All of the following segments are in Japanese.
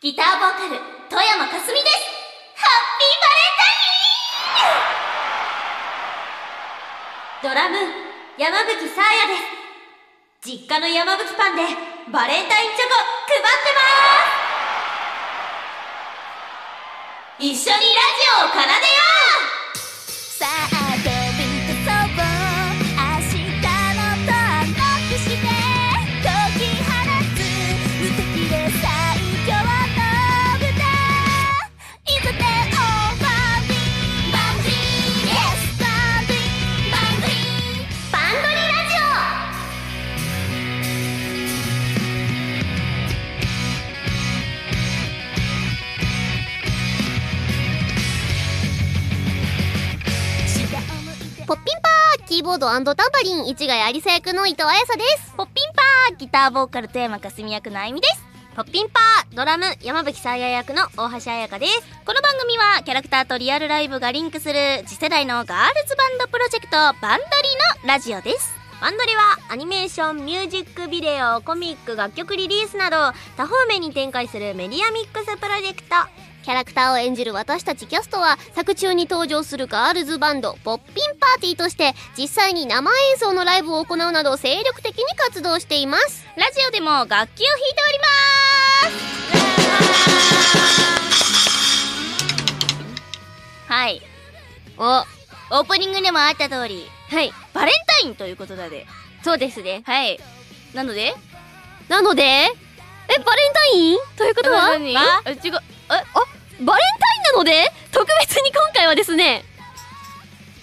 ギターボーカル富山かすみです。ハッピーバレンタイン。ドラム山吹さあやです。実家の山吹パンでバレンタインチョコ配ってます。一緒にラジオを奏でよう。キーボードタンバリン市ヶ谷有沙役の伊藤彩沙です。ポッピンパーギターボーカル富山かすみ役のあゆみです。ポッピンパードラム山吹沙耶役の大橋彩香です。この番組はキャラクターとリアルライブがリンクする次世代のガールズバンドプロジェクトバンドリのラジオです。バンドリはアニメーションミュージックビデオコミック楽曲リリースなど多方面に展開するメディアミックスプロジェクト。キャラクターを演じる私たちキャストは作中に登場するガールズバンドポッピンパーティーとして実際に生演奏のライブを行うなど精力的に活動しています。ラジオでも楽器を弾いております。はい。お。はオープニングでもあった通りい。バレンタインということだで。そうですね。はい。なので？なので？えバレンタイン？ということは？あ？違う。え？あ？バレンタインなので特別に今回はですね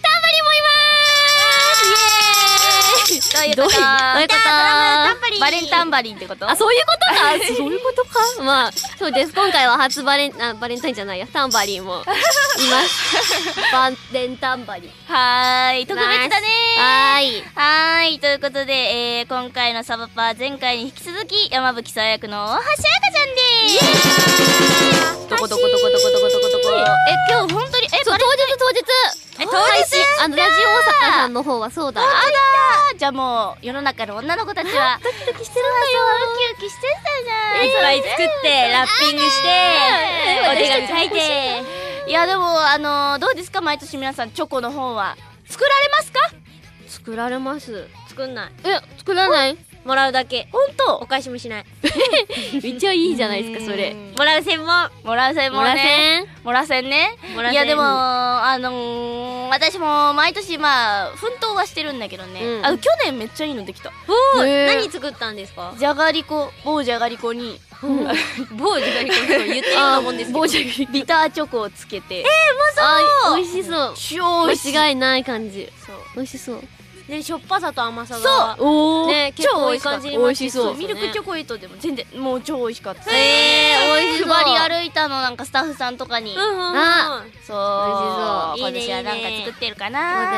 タンバリンもいます！イエーイ！どういうこと？バレンタンバリンってこと？あ、そういうことか？そういうことか？まあ、そうです。今回は初バレン、あ、バレンタインじゃないや、タンバリンもいます。バレンタンバリン。はーい特別だね。はーい。はーい。ということで、えー、今回のサバパー前回に引き続き山吹さや役の大橋彩香ちゃんです。どこどこどこどこどこどこどこ？え今日本当にえそう、当日当日。え当日？配信あの、ラジオ大阪さんの方はそうだ。あらじゃあもう世の中の女の子たちはドキドキしてるウキウキしてたじゃん。いっぱい作って、ラッピングして、お手紙書いて。いやでもあのどうですか？毎年皆さんチョコの方は。作られますか？作られます。作んない。え、作らない？もらうだけ。本当？お返しもしない。めっちゃいいじゃないですか、それ。うん。もらう専門。もらうせんももらね。もらせんねいやでもあのー、私も毎年まあ奮闘はしてるんだけどね、うん。あの去年めっちゃいいのできた。おー何作ったんですか？じゃがりこ某じゃがりこに。某 じゃがりこ言ってるようなもんですけど。ビターチョコをつけて。えあ、美味しそう。超美味しい間違いない感じ。そう。美味しそう。ねしょっぱさと甘さそう。ね結構いい感じにマッチしてそう。ミルクチョコレートでも全然もう超美味しかった。えー美味しそう。配り歩いたのなんかスタッフさんとかに、うんうんうん。あそう。美味しそう。いいね今年はなんか作ってるかそうなだね。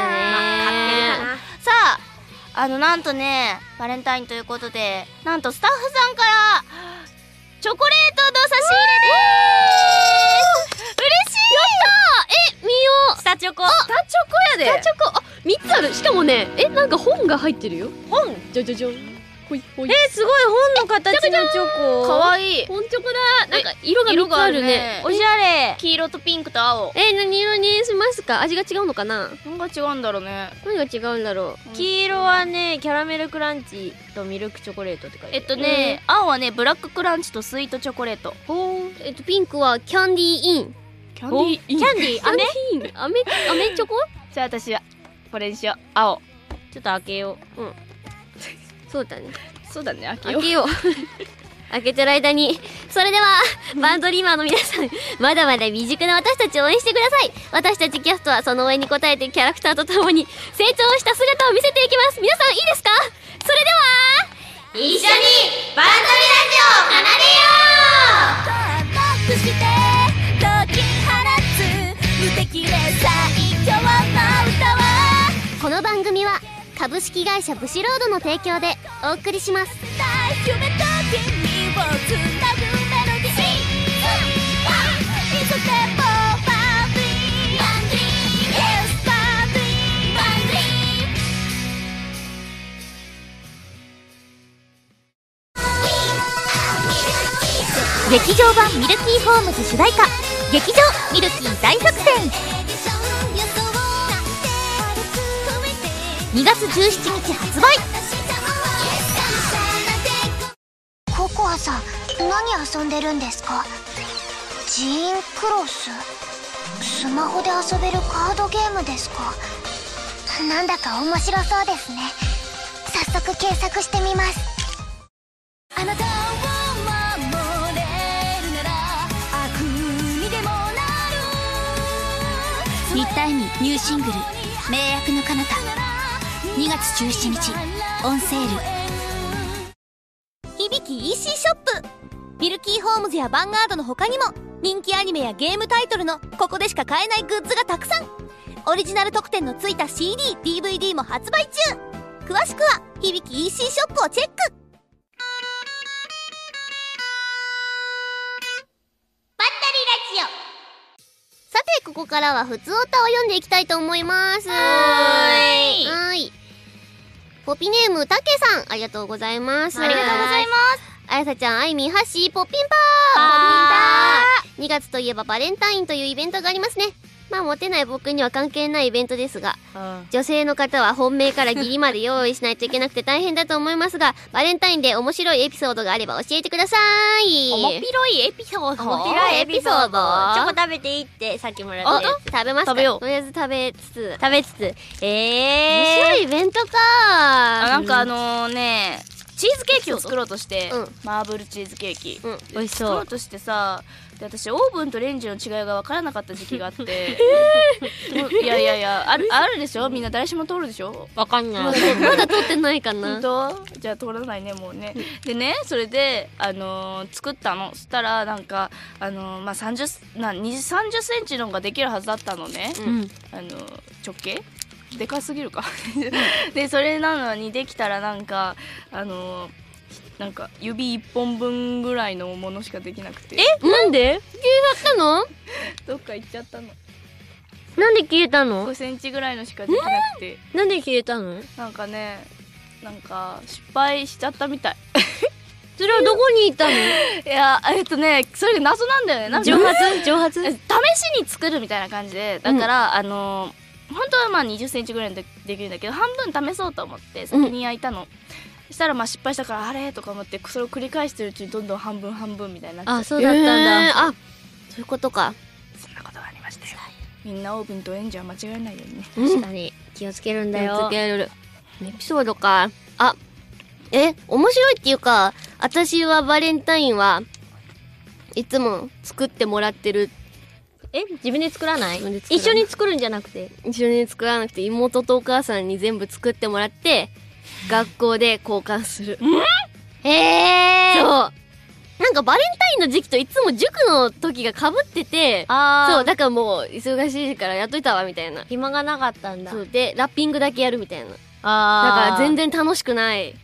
買ってるかな。さああのなんとねバレンタインということでなんとスタッフさんからチョコレートの差し入れです嬉しいやったえ、見よう。スタチョコスタチョコやでチョコ、あ、三つある。しかもね、え、なんか本が入ってるよ。本？じゃじゃじゃん。ほいほい。えすごい本の形のチョコ。かわいい。本チョコだ。なんか色が三つあるね。おしゃれ。黄色とピンクと青。え、何色にしますか？味が違うのかな？何が違うんだろうね。何が違うんだろう？黄色はねキャラメルクランチとミルクチョコレートって書いてある。えっとね、青はねブラッククランチとスイートチョコレート。ほーえっと、ピンクはキャンディーイン。キャンディーキャンディー飴？飴飴？飴チョコ？じゃあ私はこれにしよう青ちょっと開けようそうだね。そうだね開けよう開けよう。開けてる間に。それでは、バンドリーマーの皆さん、まだまだ未熟な私たちを応援してください。私たちキャストはその応援に応えてキャラクターとともに成長した姿を見せていきます。皆さんいいですか？それでは、会社ブシロードの提供でお送りします。劇場版ミルキーホームズ主題歌劇場ミルキー大作戦2月17日発売。ココアさん何遊んでるんですか？ジーンクロス。スマホで遊べるカードゲームですか？なんだか面白そうですね。早速検索してみます。あなたを守れるなら悪にでもなる。新田恵美ニューシングル「名役の彼方2月17日オンセール。響き EC ショップ。ミルキーホームズやヴァンガードの他にも人気アニメやゲームタイトルのここでしか買えないグッズがたくさん。オリジナル特典のついた CDDVD も発売中。詳しくは響き EC ショップをチェック。さて、ここからは普通歌を読んでいきたいと思います。はーい。はーい。ポピネーム、たけさん、ありがとうございます。ありがとうございますあやさちゃん、あいみん、はっしー、ポッピンパーポッピンパー !2 月といえばバレンタインというイベントがありますね。まあ、モテない僕には関係ないイベントですが、女性の方は本命から義理まで用意しないといけなくて大変だと思いますが、バレンタインで面白いエピソードがあれば教えてください。おもぴろいエピソード？面白いエピソード。チョコ食べていいってさっきもらった食べますか？食べよう。とりあえず食べつつ。食べつつ。面え白いイベントか。あなんかあのねチーズケーキを作ろうとして、うん。マーブルチーズケーキ、うん。美味しそう。作ろうとしてさで私オーブンとレンジの違いが分からなかった時期があって、いやいやいやあるあるでしょ？みんな誰しも通るでしょ？わかんない。まだ撮ってないかな。本当？じゃあ通らないねもうね。でねそれで、あのー作ったの。そしたらなんか、あのーまあ、30な20 30センチのができるはずだったのね、うん。あの直径？でかすぎるか。でそれなのにできたらなんかあのなんか指1本分ぐらいのものしかできなくて。なんで？やったの？どっか行っちゃったの。なんで消えたの？5センチぐらいのしかできなくて。なんで消えたの？なんかねなんか失敗しちゃったみたい。それはどこにいたの？いやえっとねそれが謎なんだよね。なんか蒸発？蒸発？試しに作るみたいな感じで。だから、あの本当はまあ2 0ンチぐらいでできるんだけど半分試そうと思って先に焼いたの、そしたらまあ失敗したからあれ？とか思ってそれを繰り返してるうちにどんどん半分半分みたいになっちゃってあそうだったんだ、えーあ、そういうことか。そんなことがありましたよ。みんなオーブンとレンジは間違えないようにね確かに気をつけるんだ気をよ。つける。エピソードか。あ、え、面白いっていうか、私はバレンタインはいつも作ってもらってる。え？自分で作らない？自分で作らない。一緒に作るんじゃなくて。一緒に作らなくて妹とお母さんに全部作ってもらって、学校で交換する。へえそう。なんかバレンタインの時期といつも塾の時が被ってて、ああそう、だからもう忙しいからやっといたわ、みたいな。暇がなかったんだそう、で、ラッピングだけやるみたいな。だあから全然然楽しくない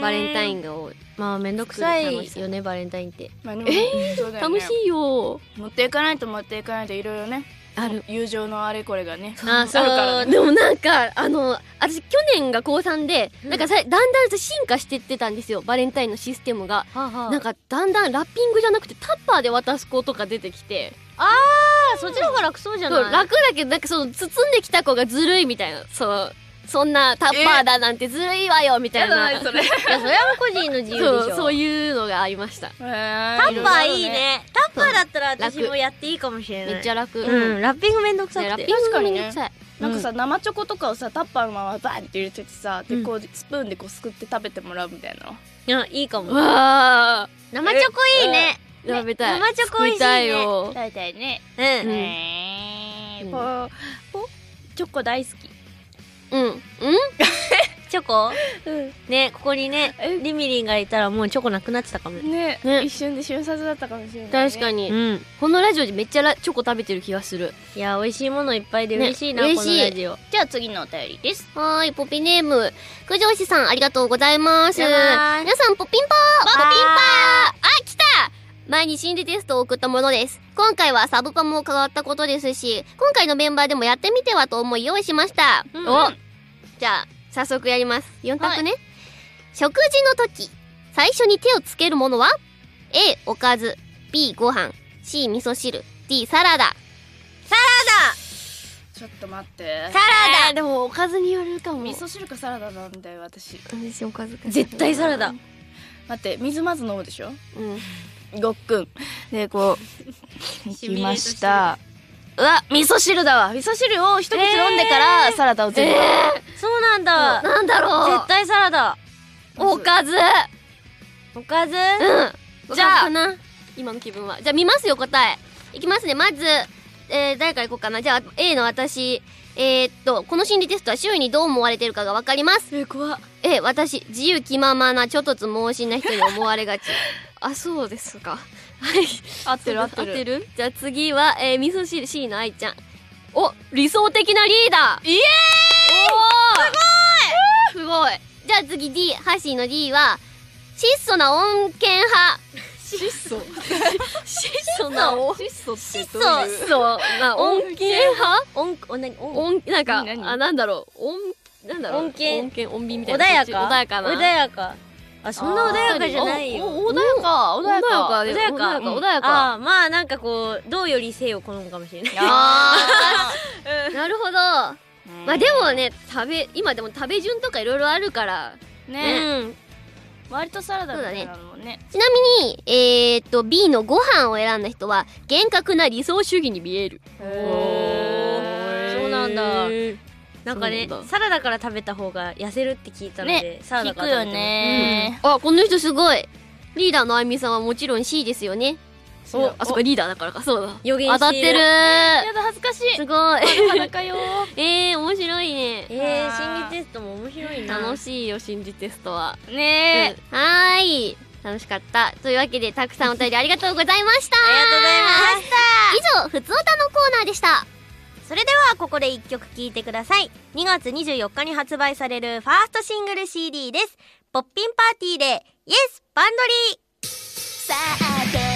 バレンタインンが多い。まあめんどくさいよねバレンタインってまあでもそうだよね楽しいよ。持っていかないと持っていかないといろいろねある。友情のあれこれがねあそうあるからね。でもなんか、あの、私去年が高3で、なんかさ、だんだん進化してってたんですよ、バレンタインのシステムが。はあ、はあ、なんかだんだんラッピングじゃなくてタッパーで渡す子とか出てきて、あそっちの方が楽そうじゃそうない楽だけどなんかその包んできた子がずるいみたいな、そう、そんなタッパーだなんてずるいわよみたいな。それ。いやそれは個人の自由でしょ。そう、そういうのがありました。タタッパーいいね。タッパーだったら私楽もやっていいかもしれない。めっちゃ楽。うん、ラッピングめんどくさくて。ねラッピング確かにね。めんどくさい。なんかさ、生チョコとかをさタッパーのままバーンって入れててさ、うん。でこうスプーンでこうすくって食べてもらうみたいな。いやいいかも。わ生チョコいいね。ー、食べたい。生チョコ美味しいね。作りたいよ。大体ね。うん、うん。えー。うん。ポポチョコ大好き。うん。うん？チョコ？うん。ねここにねえ？リミリンがいたらもうチョコなくなってたかも。ねね。一瞬で瞬殺だったかもしれない、ね、確かに。うん。このラジオでめっちゃラチョコ食べてる気がする。いや美味しいものいっぱいで嬉しいな、こね嬉しい。のラジオ。じゃあ次のお便りです。はーい、ポピネーム。九条氏さん、ありがとうございます。皆さん、ポピンパー。ポピンパー。あ、来た。前に心理テストを送ったものです。今回はサブパも変わったことですし、今回のメンバーでもやってみてはと思い用意しました。うん。お。じゃあ、早速やります。4択ね。食事の時、最初に手をつけるものは ?A、おかず。B ご飯。C 味噌汁。D サラダ。ちょっと待って。サラダ、でもおかずによるかも。味噌汁かサラダなんだよ私。私おかずか絶対サラダ。待って水まず飲むでしょ？うん。ごっくん。でこう いきましたうわ味噌汁だわ。味噌汁を一口飲んでからサラダを全部、そうなんだ。なんだろう。絶対サラダ。おかず。おかず？うん。じゃあ。今の気分は。じゃあ見ますよ答え。いきますね。まずえー、誰からいこうかな。じゃあ A の私。えー、っとこの心理テストは周囲にどう思われてるかがわかります。え怖っ。A 私自由気ままなちょっとつ猛進な人に思われがち。あそうですかは い合ってる合ってる？じゃあ次は、えー、味噌汁 C の愛ちゃん。お理想的なリーダー。イエーイ！すごい！すごい。じゃあ次 D ハッシーの D は質素な恩恵派。質素？質素なお質素って質素な恩恵派？音おなんか何？あなんだろう？恩なんだろう？恩恵恩恵穏便みたいな穏やか。穏やかな。穏やかあそんな穏やかじゃないよ。おお穏やか穏やか。穏やか。穏やか穏やか。穏やか。あーまあなんかこうどうより性を好むかもしれない。あー。なるほど。ままあでもね食べ今でも食べ順とかいろいろあるから。ね。うん。割とサラダみたいなのもね。ちなみにえー、っと B のご飯を選んだ人は厳格な理想主義に見える。そうなんだなんかねそうなんだ。サラダから食べた方が痩せるって聞いたので、ねサラダ聞くよから食べてね。あこの人すごい。リーダーのあゆみさんはもちろん C ですよね。おあそっかリーダーだからか。そうだ。予言している。当たってる。やだ恥ずかしい。すごい。裸よ えー、面白いね。えー、心理テストも面白いな。楽しいよ心理テストは。ねうん。はーい。楽しかった。というわけでたくさんお便りありがとうございました。ありがとうございます。以上ふつおたのコーナーでしたそれではここで1曲聴いてください。2月24日に発売されるファーストシングル CD です。ポッピンパーティーでイエスバンドリー。さあ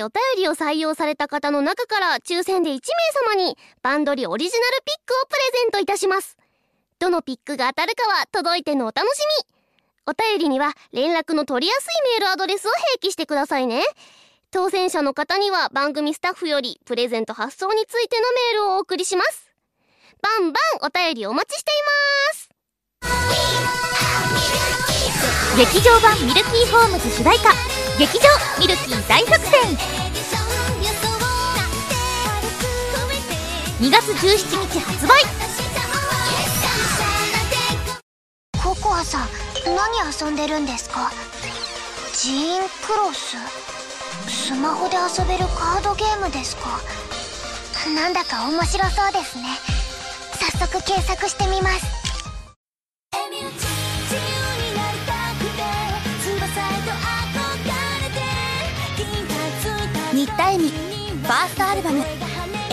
回お便りを採用された方の中から抽選で1名様にバンドリオリジナルピックをプレゼントいたします。どのピックが当たるかは届いてのお楽しみ。お便りには連絡の取りやすいメールアドレスを併記してくださいね。当選者の方には番組スタッフよりプレゼント発送についてのメールをお送りします。バンバンお便りお待ちしています。劇場版ミルキーホームズ主題歌劇場ミルキー大作戦。2月17日発売。ココアさん何遊んでるんですか？ジーンクロス？スマホで遊べるカードゲームですか？なんだか面白そうですね。早速検索してみます。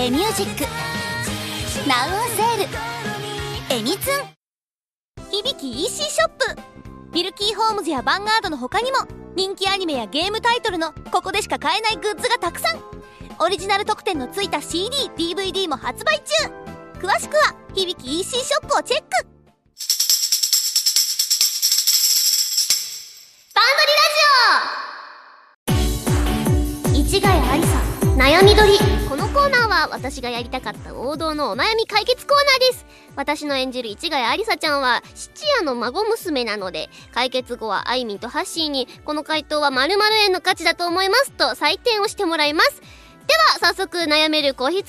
ミュージック」「ナウオセール」「エミツン」響き EC ショップミルキーホームズやヴァンガードの他にも人気アニメやゲームタイトルのここでしか買えないグッズがたくさんオリジナル特典のついた CDDVD も発売中詳しくは響き EC ショップをチェックバンドリラジオ市ヶ谷ありさ悩みどりコーナーは私がやりたかった王道のお悩み解決コーナーです。私の演じる市ヶ谷ありさちゃんは質屋の孫娘なので解決後はあいみんとハッシーにこの回答は〇〇円の価値だと思いますと採点をしてもらいます。では早速悩める子羊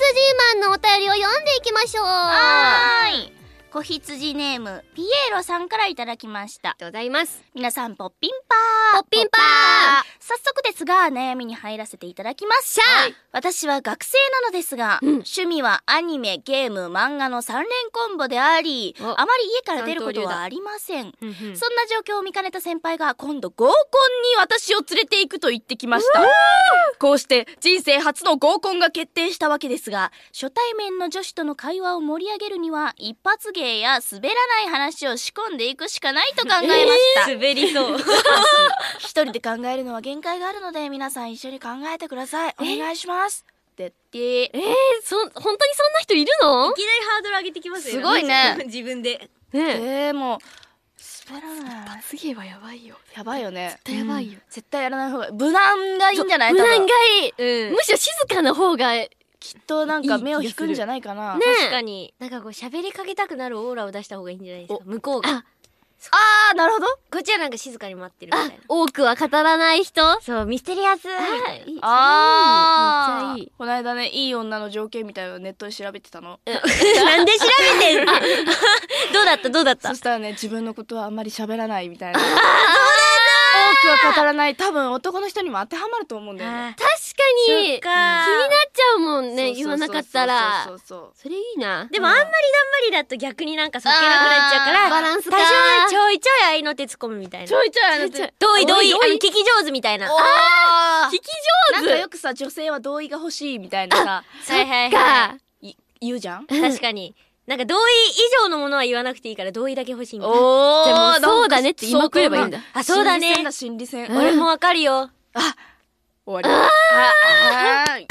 マンのお便りを読んでいきましょう。はい。子羊ネームピエロさんからいただきました。ありがとうございます。皆さんポッピンパー。ポッピンパー。早速ですが悩みに入らせていただきます。しゃあ私は学生なのですが、うん。趣味はアニメゲーム漫画の3連コンボでありお。あまり家から出ることはありません。うんうん。そんな状況を見かねた先輩が今度合コンに私を連れて行くと言ってきました。こうして人生初の合コンが決定したわけですが、初対面の女子との会話を盛り上げるには一発芸や滑らない話を仕込んでいくしかないと考えました。滑りそう。一人で考えるのは限界があるので皆さん一緒に考えてください。お願いします。でってえー、そ本当にそんな人いるの？いきなりハードル上げてきますよすごいね 自分で。ねえー、もう滑らない。罰ゲーはやばいよやばいよね。やばいよ絶対やらない方が無難がいいんじゃない？無難がいいうんむしろ静かな方がねきっとなんか目を引くんじゃないかな。確かに。なんかこう喋りかけたくなるオーラを出した方がいいんじゃないですか。向こうが。ああー、なるほど。こっちはなんか静かに待ってるみたいな。多くは語らない人？そう、ミステリアス。あーめっちゃいい。この間ねいい女の条件みたいなのをネットで調べてたの。なんで調べてんの？どうだった？どうだった？そしたらね自分のことはあんまり喋らないみたいな多くは語らない。多分男の人にも当てはまると思うんだよね。あ確かに。気になっちゃうもんね言わなかったら。そうそうそれいいな。でもあんまりだんまりだと逆になんかそっけなくなっちゃうから、バランスが。多少はちょいちょい合いの手突っ込むみたいな。ちょいちょいあのちょいちょい同意同意、聞き上手みたいな。あ聞きなん上手。かよくさ女性は同意が欲しいみたいなさはいはいはかい。言うじゃん？い。確かに。なんか同意以上のものは言わなくていいから同意だけ欲しいみたいな。おじゃあもうそうだねって今来ればいいんだ。あそうだね。心理戦。だ心理戦俺もわかるよ。終わり。あはい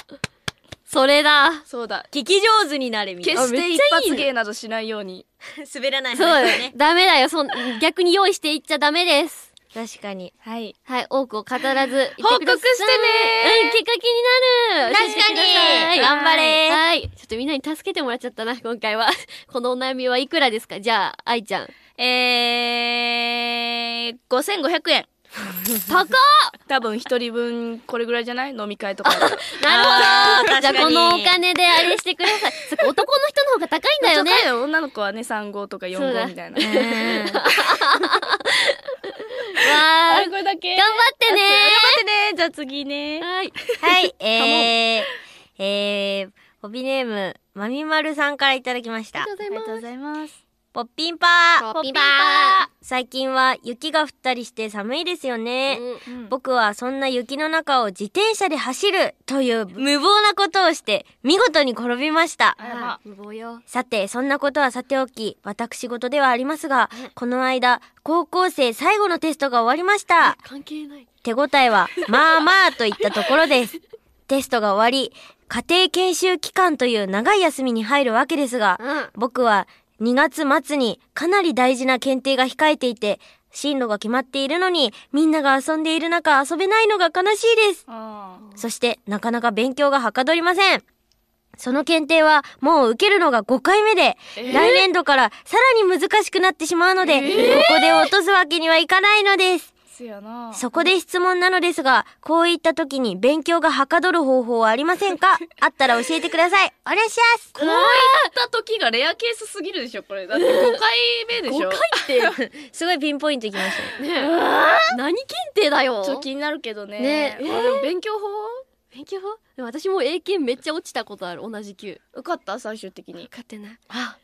それだ。そうだ。聞き上手になれみたいな。決して一発芸などしないように。滑らないそうだ。ダメだよ。そん逆に用意していっちゃダメです確かに。はい。はい多くを語らず 報告してね。うん結果気になる。確かに。頑張れ。はい。ちょっとみんなに助けてもらっちゃったな今回は。このお悩みはいくらですか？じゃあ愛ちゃん。えー、5500円。高っ！多分一人分これぐらいじゃない？飲み会とか。でなるほど。じゃあこのお金であれしてください。そっか男の人の方が高いんだよね。高いよ。女の子はね35とかそうだ45みたいなわー。あれこれだけ。頑張ってね。頑張ってね。じゃあ次ね。はい。はい、えー、えー、ホビネーム、まみまるさんからいただきました。ありがとうございますポッピンパー。ポッピンパ最近は雪が降ったりして寒いですよね。うん。僕はそんな雪の中を自転車で走るという無謀なことをして見事に転びました。無謀よ。さて、そんなことはさておき、私事ではありますが、この間、高校生最後のテストが終わりました。関係ない。手応えは、まあまあといったところです。テストが終わり、家庭研修期間という長い休みに入るわけですが、うん。僕は2月末にかなり大事な検定が控えていて、進路が決まっているのに、みんなが遊んでいる中遊べないのが悲しいです。あそして、なかなか勉強がはかどりません。その検定はもう受けるのが5回目で、来年度からさらに難しくなってしまうので、ここで落とすわけにはいかないのです。そこで質問なのですが、こういった時に勉強がはかどる方法はありませんか？あったら教えてください。お願いします。こういった時がレアケースすぎるでしょこれ。だって5回目でしょ。5回って すごいピンポイントいきましたね。ね何検定だよ。ちょっと気になるけどね。ねあでも勉強法？勉強法？でも私も英検めっちゃ落ちたことある。同じ級。受かった？最終的に。勝ってない。あ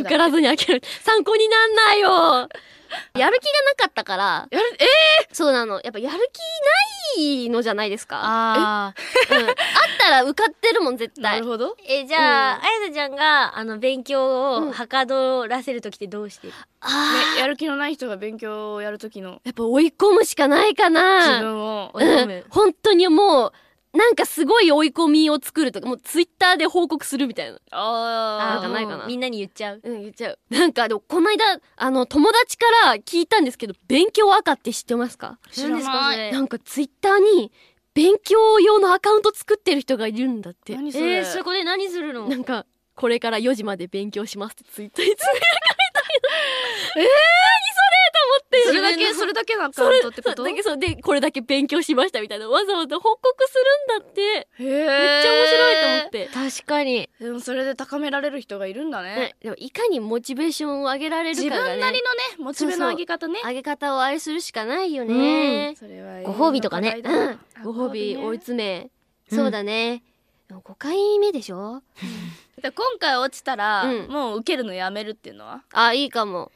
受からずに諦め参考になんないよ。やる気がなかったから、やるえそうなの。やっぱやる気ないのじゃないですか。あうん。あったら受かってるもん、絶あな対る。ほど。え、じゃあ、あやさちゃんが、あの、勉強うん。をはかどらせるときってどうしてる、あねやる気のない人が勉強をやるときの。ーやっぱ追い込むしかないか自な。分を追い込む。うん。本当にもう、なんかすごい追い込みを作るとか、もうツイッターで報告するみたいな。あなんかないかなみんなに言っちゃう。うん、言っちゃう。なんか、でも、この間、あの、友達から聞いたんですけど、勉強赤って知ってますか？知らないなんか、ツイッターに、勉強用のアカウント作ってる人がいるんだって。何それ、えー、そこで何するの？なんか、これから4時まで勉強しますってツイッターにつぶやいた えー、って。それだけそれだけのアカウントってこと？だけそうで、これだけ勉強しましたみたいな、わざわざ報告するんだって。へえめっちゃ面白いと思って。確かに。でもそれで高められる人がいるんだね。ね、でもいかにモチベーションを上げられるかね。分なりのねモチベの上げ方ね。上げ方をあれするしかないよね、それはご褒美とかね。永遠の課題だご褒美追いね詰め、うん。そうだね。でも5回目でしょ？で今回落ちたら、うん。もう受けるのやめるっていうのは？あいいかも、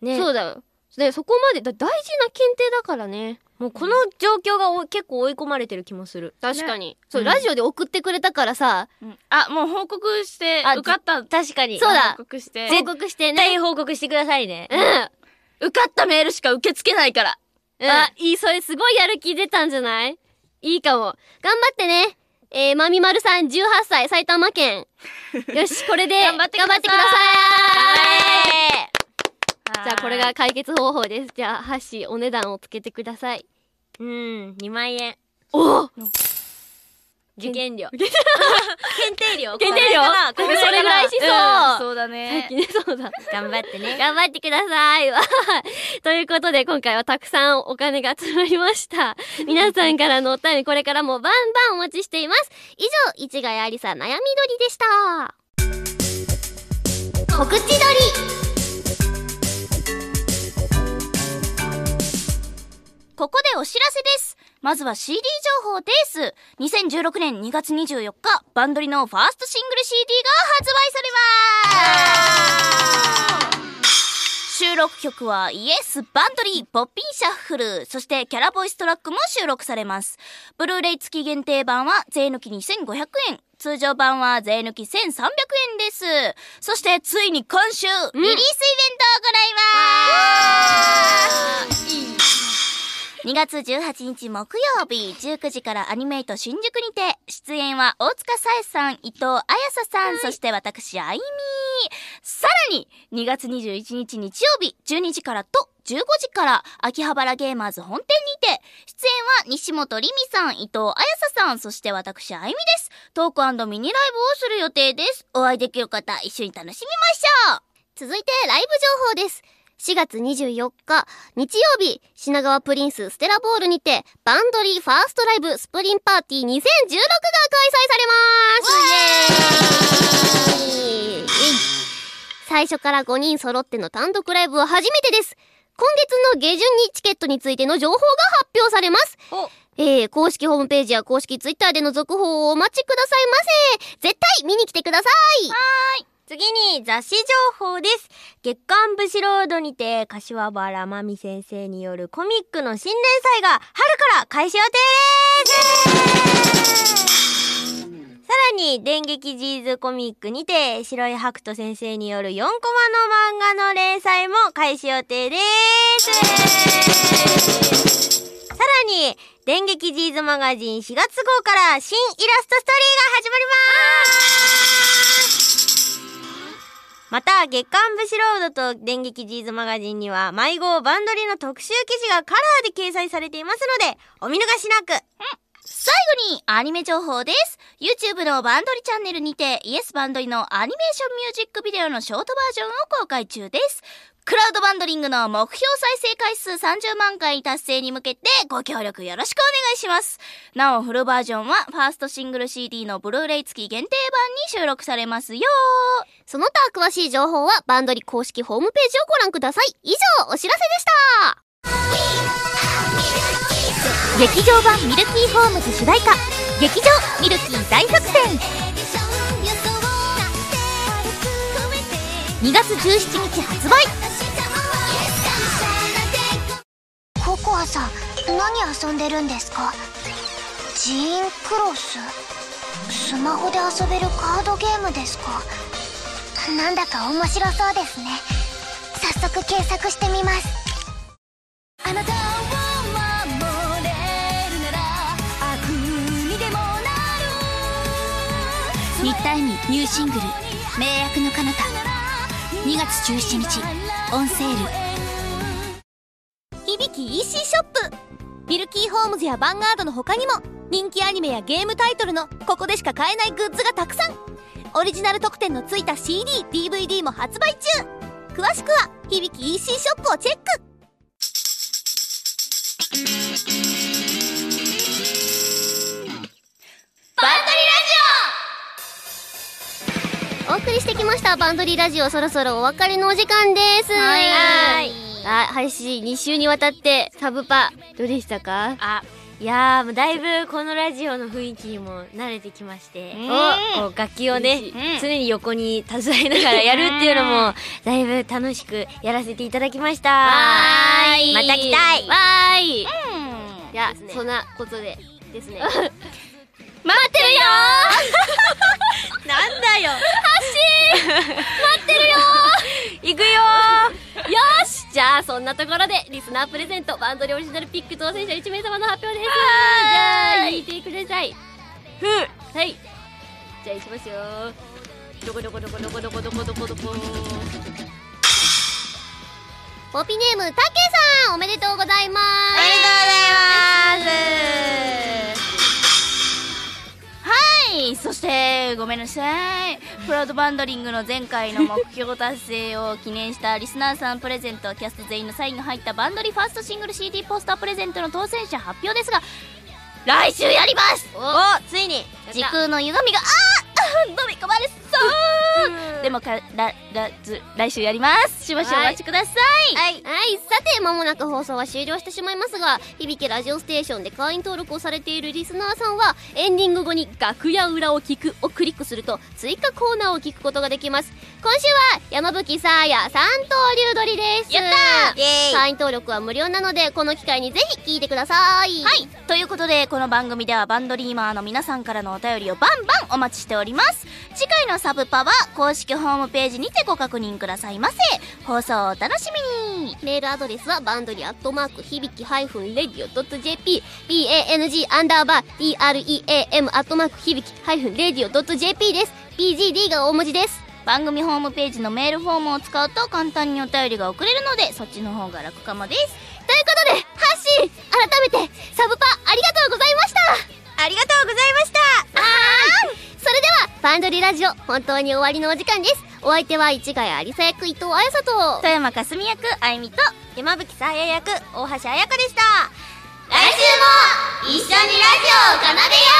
ね。そうだよでそこまでだ大事な検定だからね。もうこの状況がお結構追い込まれてる気もする。確かに、そう、うん。ラジオで送ってくれたからさ。あもう報告してあ受かった。確かに。そうだ。報告して。報告して絶ね対報告してくださいね。うん、受かったメールしか受け付けないから。あいいそれすごいやる気出たんじゃない？いいかも。頑張ってね。えー、まみまるさん18歳埼玉県。よしこれで頑張ってくださいじじゃあこれが解決方法です。じゃあ、ハッシーお値段をつけてください。うん、2万円。おお受験料。検定料？検定料？これそれぐらいしそう。うんそうだねきね、そうだ。頑張ってね。頑張ってください。わ ということで、今回はたくさんお金が集まりました。皆さんからのお便り、これからもバンバンお待ちしています。以上、市ヶ谷ありさ悩みどりでした。告知撮りここでお知らせです。まずは CD 情報です。2016年2月24日、バンドリのファーストシングル CD が発売されます収録曲はイエス、バンドリー、ポッピンシャッフル、そしてキャラボイストラックも収録されます。ブルーレイ付き限定版は税抜き2500円。通常版は税抜き1300円です。そしてついに今週、リリースイベントを行います、2月18日木曜日19時からアニメイト新宿にて出演は大塚さえさん伊藤彩沙さん、そして私あいみさらに2月21日日曜日12時からと15時から秋葉原ゲーマーズ本店にて出演は西本りみさん伊藤彩沙さんそして私あいみです。トークミニライブをする予定です。お会いできる方一緒に楽しみましょう。続いてライブ情報です。4月24日、日曜日、品川プリンスステラボールにて、バンドリーファーストライブスプリンパーティー2016が開催されますイエーイ最初から5人揃っての単独ライブは初めてです。今月の下旬にチケットについての情報が発表されます。えー、公式ホームページや公式ツイッターでの続報をお待ちくださいませ。絶対見に来てください。次に雑誌情報です。月刊ブシロードにて、柏原真美先生によるコミックの新連載が春から開始予定です。さらに、電撃ジーズコミックにて、白井白人先生による4コマの漫画の連載も開始予定です。さらに、電撃ジーズマガジン4月号から新イラストストーリーが始まります。また、月刊ブシロードと電撃ジーズマガジンには、迷子バンドリの特集記事がカラーで掲載されていますので、お見逃しなく。最後にアニメ情報です。YouTube のバンドリチャンネルにて、イエスバンドリのアニメーションミュージックビデオのショートバージョンを公開中です。クラウドバンドリングの目標再生回数30万回達成に向けてご協力よろしくお願いします。なお、フルバージョンはファーストシングル CD のブルーレイ付き限定版に収録されますよ。その他詳しい情報はバンドリ公式ホームページをご覧ください。以上、お知らせでした劇場版ミルキーホームズ主題歌、劇場ミルキー大作戦。2月17日発売。ココアさん何遊んでるんですか？ジーンクロス？スマホで遊べるカードゲームですか？なんだか面白そうですね。早速検索してみますニューシングル「名役の彼方」2月17日オンセール。響き EC ショップ。ミルキーホームズやヴァンガードの他にも人気アニメやゲームタイトルのここでしか買えないグッズがたくさん。オリジナル特典のついた CDDVD も発売中。詳しくは響き EC ショップをチェックお送りしてきましたバンドリラジオそろそろお別れのお時間です。はい。あ配信2週にわたってサブパどうでしたか？あいやーもうだいぶこのラジオの雰囲気にも慣れてきまして、おこう楽器をね、常に横に携えながらやるっていうのもだいぶ楽しくやらせていただきました。わーい。また来たい。わーいいや、ね。そんなことでですね。待ってるよ なんだよ 行くよよし。じゃあそんなところでリスナープレゼントバンドリオリジナルピック当選者1名様の発表です。じゃあ引いてください。ふう。はい。じゃあいきますよどこどこどこどこどこどこどこどこ。ポピネームたけさんおめでとうございます。ありがとうございます。はい。そしてごめんなさい。プラウドバンドリングの前回の目標達成を記念したリスナーさんプレゼントキャスト全員のサインが入ったバンドリファーストシングル CD ポスタープレゼントの当選者発表ですが来週やります。おついに。時空の歪みがあー飲み込まれそうでもかららず来週やります。しばしお待ちください、はい、はい、さて間もなく放送は終了してしまいますが響きラジオステーションで会員登録をされているリスナーさんはエンディング後に「楽屋裏を聞く」をクリックすると追加コーナーを聞くことができます。今週は山吹さあや三刀流鳥です。やったー！イエーイ。会員登録は無料なのでこの機会にぜひ聞いてください。はい。ということで、この番組ではバンドリーマーの皆さんからのお便りをバンバンお待ちしております。次回のサブパは公式ホームページにてご確認くださいませ。放送をお楽しみに。メールアドレスはバンドリアットマーク響きハイフンレディオ .jp bang アンダーバー dream アットマーク響きハイフンレディオ .jp です BGD が大文字です番組ホームページのメールフォームを使うと簡単にお便りが送れるので、そっちの方が楽かもです。ということでハッシー改めてサブパありがとうございましたありがとうございましたそれではバンドリラジオ本当に終わりのお時間です。お相手は市ヶ谷有沙役伊藤彩沙と富山かすみ役、あいみと、山吹さあや役大橋彩香でした。来週も一緒にラジオを奏でよ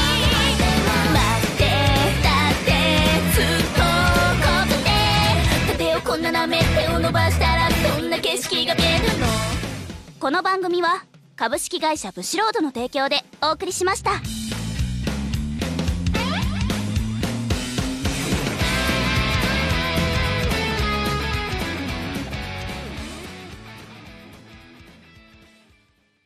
う。待ってたってずっとここで手をこんな舐め手を伸ばしたらどんな景色が見えるの？この番組は株式会社ブシロードの提供でお送りしました。